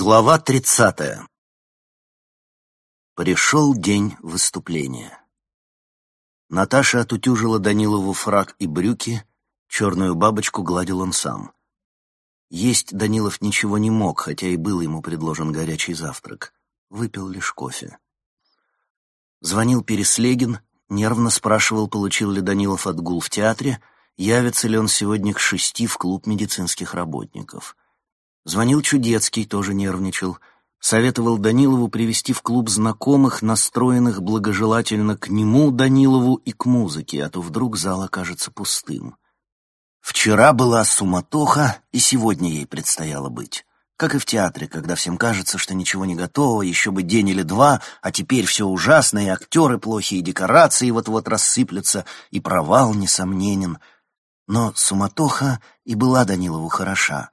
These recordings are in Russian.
Глава тридцатая. Пришел день выступления. Наташа отутюжила Данилову фрак и брюки, черную бабочку гладил он сам. Есть Данилов ничего не мог, хотя и был ему предложен горячий завтрак. Выпил лишь кофе. Звонил Переслегин, нервно спрашивал, получил ли Данилов отгул в театре, явится ли он сегодня к шести в клуб медицинских работников — Звонил Чудецкий, тоже нервничал. Советовал Данилову привести в клуб знакомых, настроенных благожелательно к нему, Данилову, и к музыке, а то вдруг зал окажется пустым. Вчера была суматоха, и сегодня ей предстояло быть. Как и в театре, когда всем кажется, что ничего не готово, еще бы день или два, а теперь все ужасно, и актеры плохие, и декорации вот-вот рассыплются, и провал несомненен. Но суматоха и была Данилову хороша.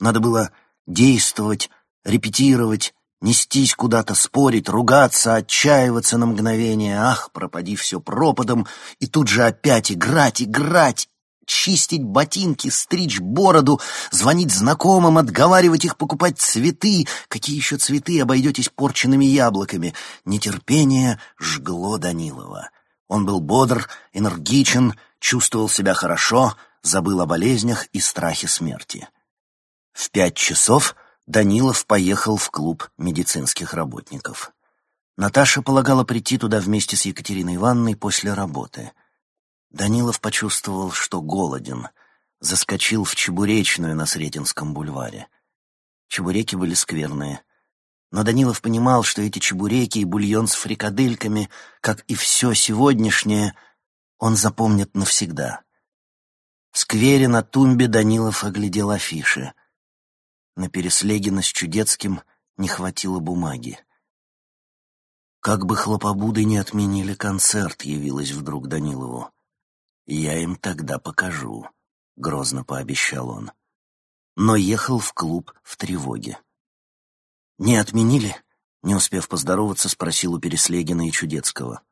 Надо было действовать, репетировать, нестись куда-то, спорить, ругаться, отчаиваться на мгновение. Ах, пропади все пропадом, и тут же опять играть, играть, чистить ботинки, стричь бороду, звонить знакомым, отговаривать их покупать цветы. Какие еще цветы обойдетесь порченными яблоками? Нетерпение жгло Данилова. Он был бодр, энергичен, чувствовал себя хорошо, забыл о болезнях и страхе смерти. В пять часов Данилов поехал в клуб медицинских работников. Наташа полагала прийти туда вместе с Екатериной Ивановной после работы. Данилов почувствовал, что голоден, заскочил в чебуречную на Сретенском бульваре. Чебуреки были скверные. Но Данилов понимал, что эти чебуреки и бульон с фрикадельками, как и все сегодняшнее, он запомнит навсегда. В сквере на тумбе Данилов оглядел афиши. На Переслегина с Чудецким не хватило бумаги. Как бы хлопобуды не отменили концерт, явилась вдруг Данилову. Я им тогда покажу, грозно пообещал он. Но ехал в клуб в тревоге. Не отменили? Не успев поздороваться, спросил у Переслегина и Чудецкого.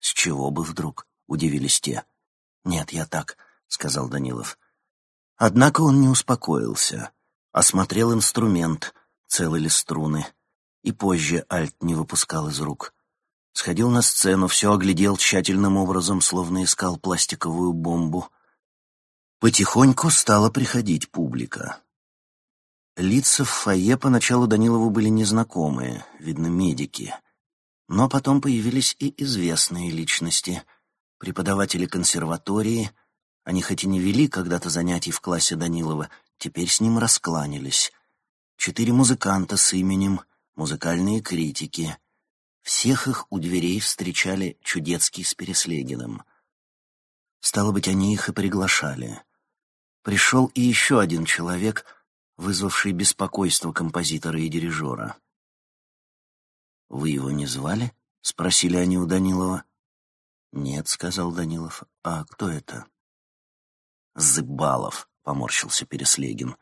С чего бы вдруг? удивились те. Нет, я так, сказал Данилов. Однако он не успокоился осмотрел инструмент, целы ли струны, и позже альт не выпускал из рук. Сходил на сцену, все оглядел тщательным образом, словно искал пластиковую бомбу. Потихоньку стала приходить публика. Лица в фойе поначалу Данилову были незнакомые, видно, медики. Но потом появились и известные личности. Преподаватели консерватории, они хоть и не вели когда-то занятий в классе Данилова, теперь с ним раскланялись. Четыре музыканта с именем, музыкальные критики. Всех их у дверей встречали Чудецкий с Переслегиным. Стало быть, они их и приглашали. Пришел и еще один человек, вызвавший беспокойство композитора и дирижера. «Вы его не звали?» — спросили они у Данилова. «Нет», — сказал Данилов. «А кто это?» «Зыбалов», — поморщился Переслегин.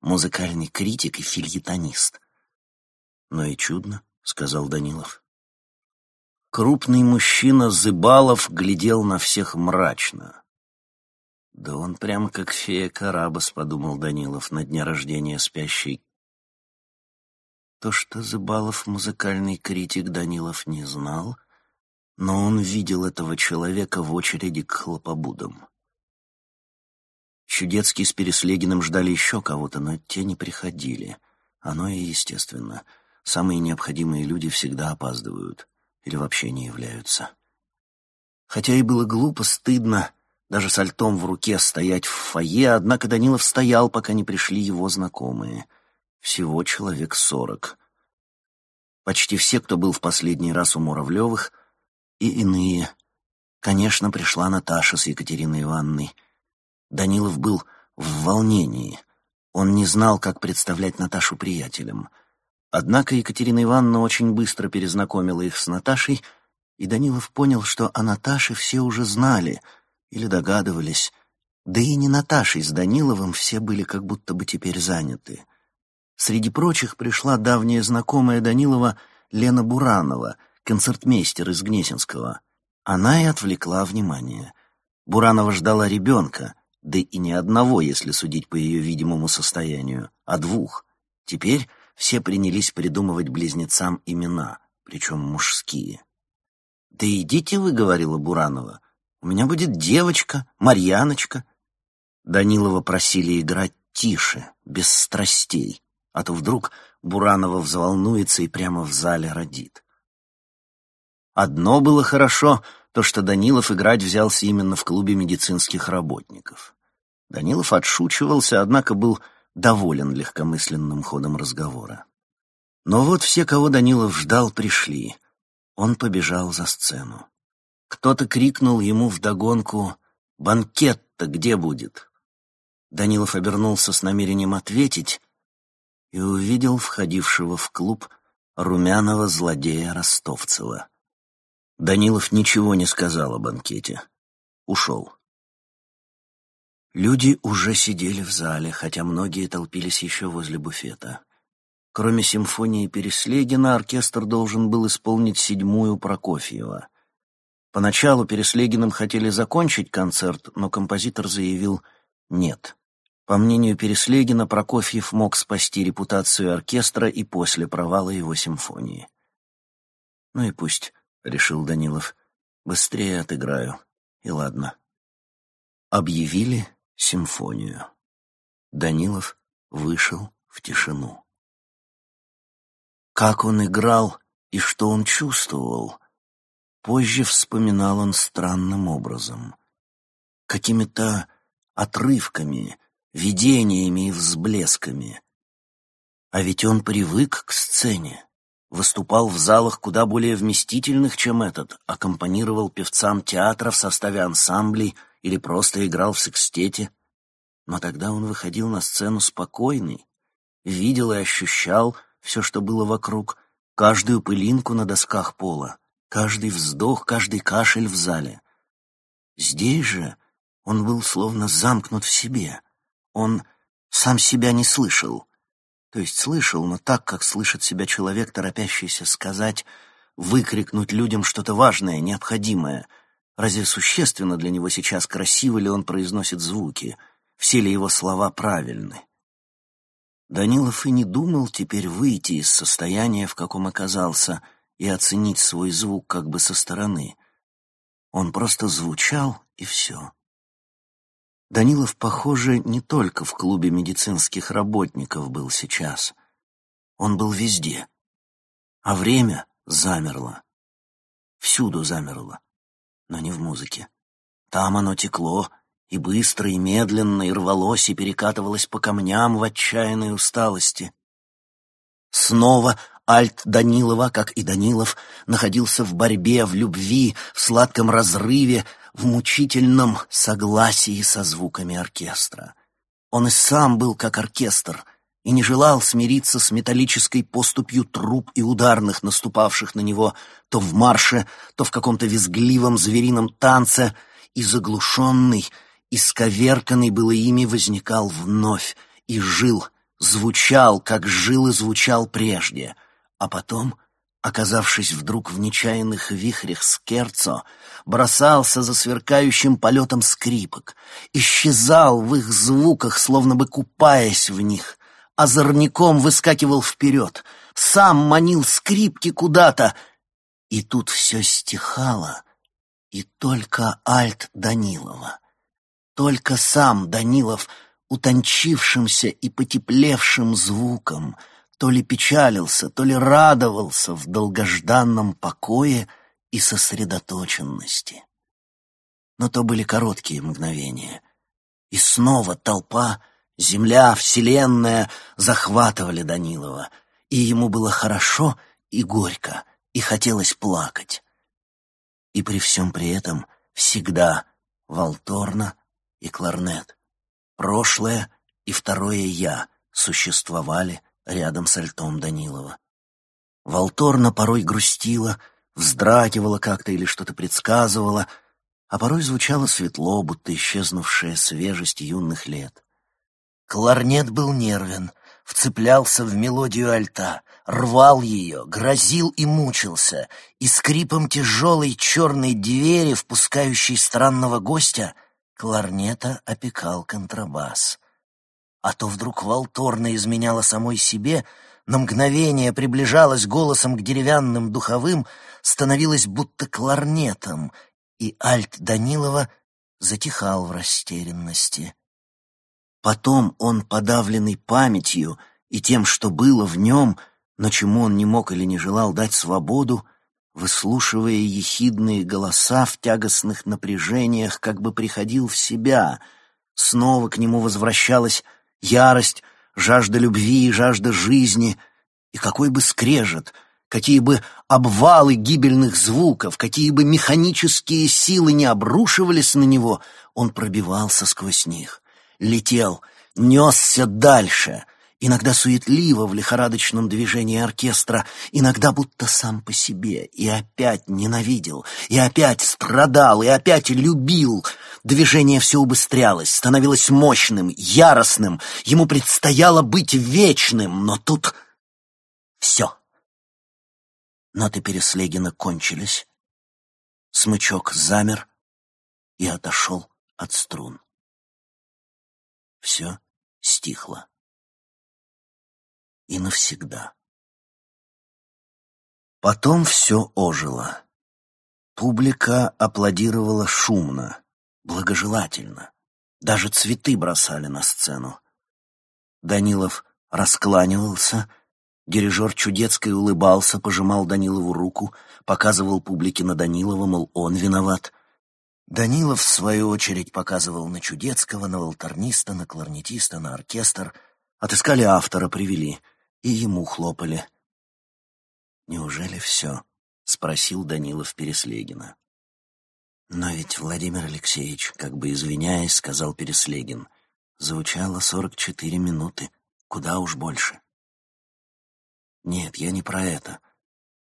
«Музыкальный критик и фильетонист». «Ну и чудно», — сказал Данилов. Крупный мужчина Зыбалов глядел на всех мрачно. «Да он прям как фея Карабас», — подумал Данилов на дне рождения спящей. То, что Зыбалов музыкальный критик, Данилов не знал, но он видел этого человека в очереди к хлопобудам. Чудецкий с Переслегиным ждали еще кого-то, но те не приходили. Оно и естественно. Самые необходимые люди всегда опаздывают или вообще не являются. Хотя и было глупо, стыдно, даже с альтом в руке стоять в фойе, однако Данилов стоял, пока не пришли его знакомые. Всего человек сорок. Почти все, кто был в последний раз у Муравлевых, и иные. Конечно, пришла Наташа с Екатериной Ивановной — Данилов был в волнении. Он не знал, как представлять Наташу приятелям. Однако Екатерина Ивановна очень быстро перезнакомила их с Наташей, и Данилов понял, что о Наташе все уже знали или догадывались. Да и не Наташей с Даниловым все были как будто бы теперь заняты. Среди прочих пришла давняя знакомая Данилова Лена Буранова, концертмейстер из Гнесинского. Она и отвлекла внимание. Буранова ждала ребенка — да и не одного, если судить по ее видимому состоянию, а двух. Теперь все принялись придумывать близнецам имена, причем мужские. «Да идите вы», — говорила Буранова, — «у меня будет девочка, Марьяночка». Данилова просили играть тише, без страстей, а то вдруг Буранова взволнуется и прямо в зале родит. Одно было хорошо, то, что Данилов играть взялся именно в клубе медицинских работников. Данилов отшучивался, однако был доволен легкомысленным ходом разговора. Но вот все, кого Данилов ждал, пришли. Он побежал за сцену. Кто-то крикнул ему вдогонку «Банкет-то где будет?». Данилов обернулся с намерением ответить и увидел входившего в клуб румяного злодея Ростовцева. Данилов ничего не сказал о банкете. Ушел. Люди уже сидели в зале, хотя многие толпились еще возле буфета. Кроме симфонии Переслегина, оркестр должен был исполнить седьмую Прокофьева. Поначалу Переслегиным хотели закончить концерт, но композитор заявил «нет». По мнению Переслегина, Прокофьев мог спасти репутацию оркестра и после провала его симфонии. Ну и пусть решил Данилов. Быстрее отыграю. И ладно. Объявили симфонию. Данилов вышел в тишину. Как он играл и что он чувствовал, позже вспоминал он странным образом. Какими-то отрывками, видениями и взблесками. А ведь он привык к сцене выступал в залах куда более вместительных, чем этот, аккомпанировал певцам театра в составе ансамблей или просто играл в секстете. Но тогда он выходил на сцену спокойный, видел и ощущал все, что было вокруг, каждую пылинку на досках пола, каждый вздох, каждый кашель в зале. Здесь же он был словно замкнут в себе. Он сам себя не слышал, то есть слышал, но так, как слышит себя человек, торопящийся сказать, выкрикнуть людям что-то важное, необходимое. Разве существенно для него сейчас, красиво ли он произносит звуки, все ли его слова правильны? Данилов и не думал теперь выйти из состояния, в каком оказался, и оценить свой звук как бы со стороны. Он просто звучал, и все. Данилов, похоже, не только в клубе медицинских работников был сейчас. Он был везде. А время замерло. Всюду замерло, но не в музыке. Там оно текло, и быстро, и медленно, и рвалось, и перекатывалось по камням в отчаянной усталости. Снова Альт Данилова, как и Данилов, находился в борьбе, в любви, в сладком разрыве, в мучительном согласии со звуками оркестра. Он и сам был как оркестр и не желал смириться с металлической поступью труб и ударных, наступавших на него то в марше, то в каком-то визгливом зверином танце, и заглушенный, исковерканный было ими возникал вновь и жил, звучал, как жил и звучал прежде, а потом — оказавшись вдруг в нечаянных вихрях скерцо, бросался за сверкающим полетом скрипок, исчезал в их звуках, словно бы купаясь в них, озорником выскакивал вперед, сам манил скрипки куда-то, и тут все стихало, и только альт Данилова, только сам Данилов утончившимся и потеплевшим звуком — то ли печалился, то ли радовался в долгожданном покое и сосредоточенности. Но то были короткие мгновения. И снова толпа, земля, вселенная захватывали Данилова, и ему было хорошо и горько, и хотелось плакать. И при всем при этом всегда Волторна и Кларнет, прошлое и второе «я» существовали рядом с альтом Данилова. Волторна порой грустила, вздрагивала как-то или что-то предсказывала, а порой звучало светло, будто исчезнувшая свежесть юных лет. Кларнет был нервен, вцеплялся в мелодию альта, рвал ее, грозил и мучился, и скрипом тяжелой черной двери, впускающей странного гостя, кларнета опекал контрабас — а то вдруг Волторна изменяла самой себе, на мгновение приближалась голосом к деревянным духовым, становилась будто кларнетом, и альт Данилова затихал в растерянности. Потом он, подавленный памятью и тем, что было в нем, но чему он не мог или не желал дать свободу, выслушивая ехидные голоса в тягостных напряжениях, как бы приходил в себя. Снова к нему возвращалась ярость, жажда любви и жажда жизни, и какой бы скрежет, какие бы обвалы гибельных звуков, какие бы механические силы не обрушивались на него, он пробивался сквозь них, летел, несся дальше — иногда суетливо в лихорадочном движении оркестра, иногда будто сам по себе, и опять ненавидел, и опять страдал, и опять любил. Движение все убыстрялось, становилось мощным, яростным, ему предстояло быть вечным, но тут все. Ноты Переслегина кончились, смычок замер и отошел от струн. Все стихло и навсегда. Потом все ожило. Публика аплодировала шумно, благожелательно. Даже цветы бросали на сцену. Данилов раскланивался, дирижер Чудецкой улыбался, пожимал Данилову руку, показывал публике на Данилова, мол, он виноват. Данилов, в свою очередь, показывал на Чудецкого, на волторниста, на кларнетиста, на оркестр. Отыскали автора, привели — и ему хлопали. «Неужели все?» — спросил Данилов Переслегина. «Но ведь Владимир Алексеевич, как бы извиняясь, сказал Переслегин, звучало сорок четыре минуты, куда уж больше». «Нет, я не про это.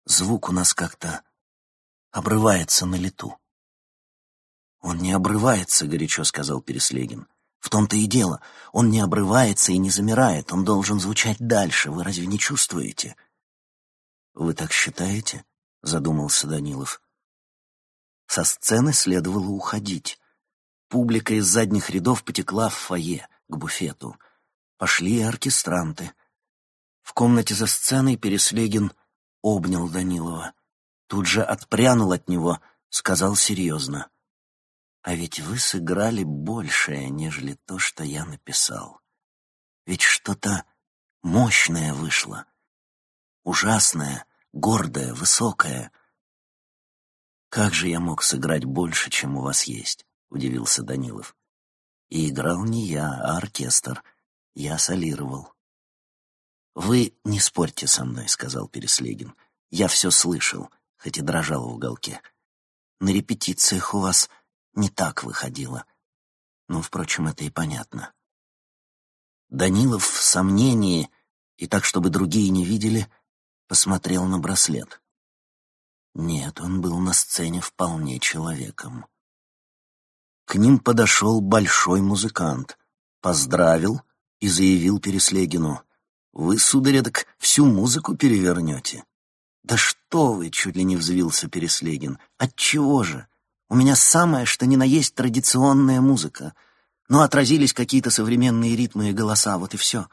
Звук у нас как-то обрывается на лету». «Он не обрывается», — горячо сказал Переслегин. В том-то и дело. Он не обрывается и не замирает. Он должен звучать дальше. Вы разве не чувствуете? Вы так считаете? Задумался Данилов. Со сцены следовало уходить. Публика из задних рядов потекла в фойе, к буфету. Пошли оркестранты. В комнате за сценой Переслегин обнял Данилова. Тут же отпрянул от него, сказал серьезно. А ведь вы сыграли большее, нежели то, что я написал. Ведь что-то мощное вышло. Ужасное, гордое, высокое. «Как же я мог сыграть больше, чем у вас есть?» — удивился Данилов. «И играл не я, а оркестр. Я солировал». «Вы не спорьте со мной», — сказал Переслегин. «Я все слышал, хоть и дрожал в уголке. На репетициях у вас не так выходило. Ну, впрочем, это и понятно. Данилов в сомнении, и так, чтобы другие не видели, посмотрел на браслет. Нет, он был на сцене вполне человеком. К ним подошел большой музыкант, поздравил и заявил Переслегину. «Вы, сударь, так всю музыку перевернете». «Да что вы!» — чуть ли не взвился Переслегин. «Отчего же? У меня самое, что ни на есть традиционная музыка. Но отразились какие-то современные ритмы и голоса, вот и все.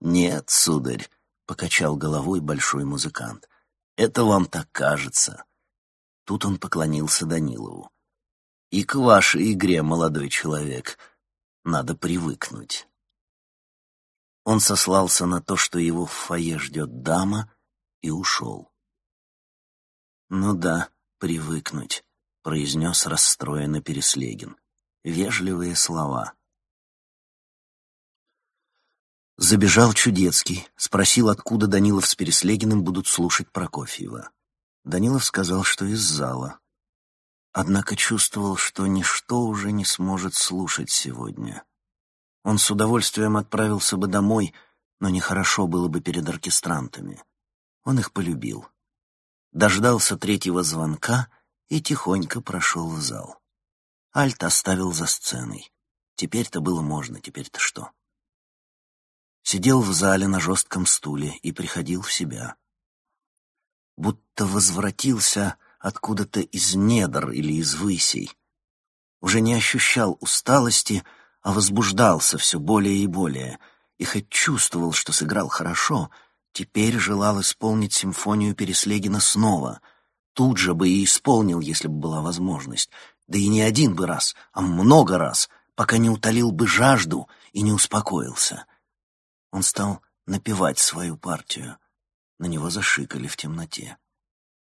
«Нет, сударь», — покачал головой большой музыкант, — «это вам так кажется». Тут он поклонился Данилову. «И к вашей игре, молодой человек, надо привыкнуть». Он сослался на то, что его в фойе ждет дама, и ушел. «Ну да, привыкнуть». — произнес расстроенно Переслегин. Вежливые слова. Забежал Чудецкий, спросил, откуда Данилов с Переслегиным будут слушать Прокофьева. Данилов сказал, что из зала. Однако чувствовал, что ничто уже не сможет слушать сегодня. Он с удовольствием отправился бы домой, но нехорошо было бы перед оркестрантами. Он их полюбил. Дождался третьего звонка — и тихонько прошел в зал. Альт оставил за сценой. Теперь-то было можно, теперь-то что? Сидел в зале на жестком стуле и приходил в себя. Будто возвратился откуда-то из недр или из высей. Уже не ощущал усталости, а возбуждался все более и более, и хоть чувствовал, что сыграл хорошо, теперь желал исполнить симфонию Переслегина снова. Тут же бы и исполнил, если бы была возможность. Да и не один бы раз, а много раз, пока не утолил бы жажду и не успокоился. Он стал напевать свою партию. На него зашикали в темноте.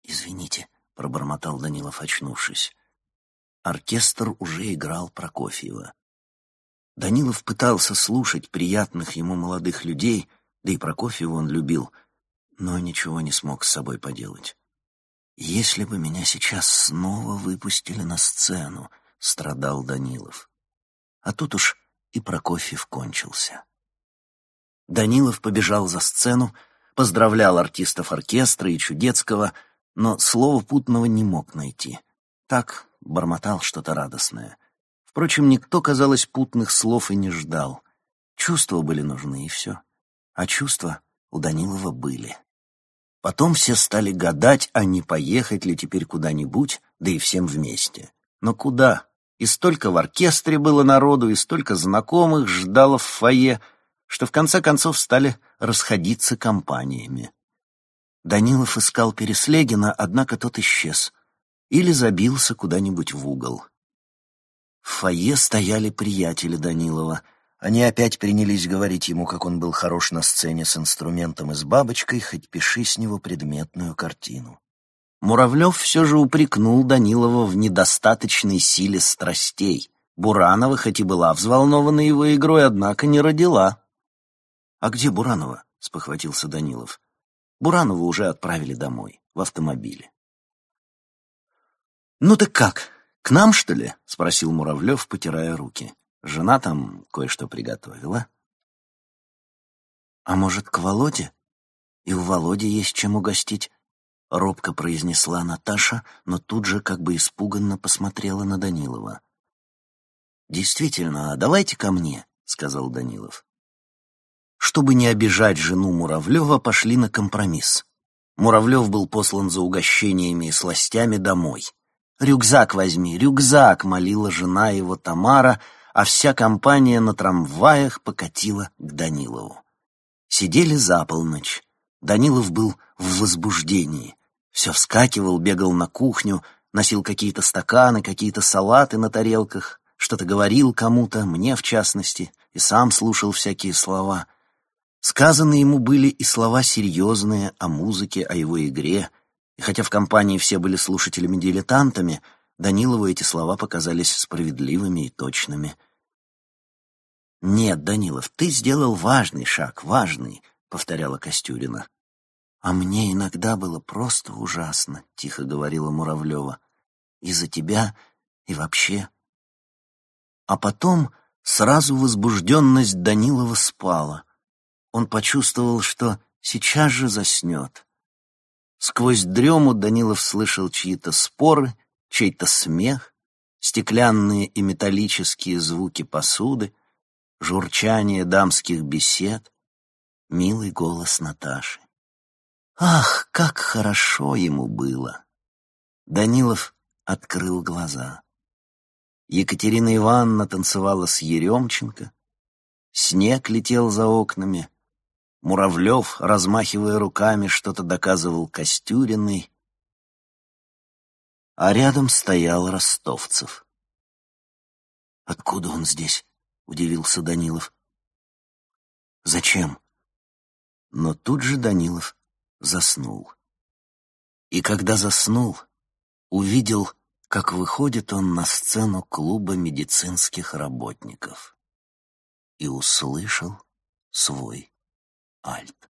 «Извините», — пробормотал Данилов, очнувшись. Оркестр уже играл Прокофьева. Данилов пытался слушать приятных ему молодых людей, да и Прокофьева он любил, но ничего не смог с собой поделать. «Если бы меня сейчас снова выпустили на сцену», — страдал Данилов. А тут уж и Прокофьев кончился. Данилов побежал за сцену, поздравлял артистов оркестра и Чудецкого, но слова путного не мог найти. Так бормотал что-то радостное. Впрочем, никто, казалось, путных слов и не ждал. Чувства были нужны, и все. А чувства у Данилова были. Потом все стали гадать, а не поехать ли теперь куда-нибудь, да и всем вместе. Но куда? И столько в оркестре было народу, и столько знакомых ждало в фойе, что в конце концов стали расходиться компаниями. Данилов искал Переслегина, однако тот исчез или забился куда-нибудь в угол. В фойе стояли приятели Данилова. Они опять принялись говорить ему, как он был хорош на сцене с инструментом и с бабочкой, хоть пиши с него предметную картину. Муравлев все же упрекнул Данилова в недостаточной силе страстей. Буранова, хоть и была взволнована его игрой, однако не родила. «А где Буранова?» — спохватился Данилов. Буранова уже отправили домой, в автомобиле. «Ну так как, к нам, что ли?» — спросил Муравлев, потирая руки. «Жена там кое-что приготовила». «А может, к Володе? И у Володи есть чем угостить?» — робко произнесла Наташа, но тут же как бы испуганно посмотрела на Данилова. «Действительно, давайте ко мне», — сказал Данилов. Чтобы не обижать жену Муравлева, пошли на компромисс. Муравлев был послан за угощениями и сластями домой. «Рюкзак возьми, рюкзак!» — молила жена его Тамара, а вся компания на трамваях покатила к Данилову. Сидели за полночь. Данилов был в возбуждении. Все вскакивал, бегал на кухню, носил какие-то стаканы, какие-то салаты на тарелках, что-то говорил кому-то, мне в частности, и сам слушал всякие слова. Сказаны ему были и слова серьезные о музыке, о его игре — и хотя в компании все были слушателями-дилетантами, Данилову эти слова показались справедливыми и точными. «Нет, Данилов, ты сделал важный шаг, важный», — повторяла Костюрина. «А мне иногда было просто ужасно», — тихо говорила Муравлева. «И за тебя, и вообще». А потом сразу возбужденность Данилова спала. Он почувствовал, что сейчас же заснет. Сквозь дрему Данилов слышал чьи-то споры, чей-то смех, стеклянные и металлические звуки посуды, журчание дамских бесед, милый голос Наташи. Ах, как хорошо ему было! Данилов открыл глаза. Екатерина Ивановна танцевала с Еремченко, снег летел за окнами, Муравлев, размахивая руками, что-то доказывал Костюриной, а рядом стоял Ростовцев. «Откуда он здесь?» — удивился Данилов. «Зачем?» Но тут же Данилов заснул. И когда заснул, увидел, как выходит он на сцену клуба медицинских работников и услышал свой Альт.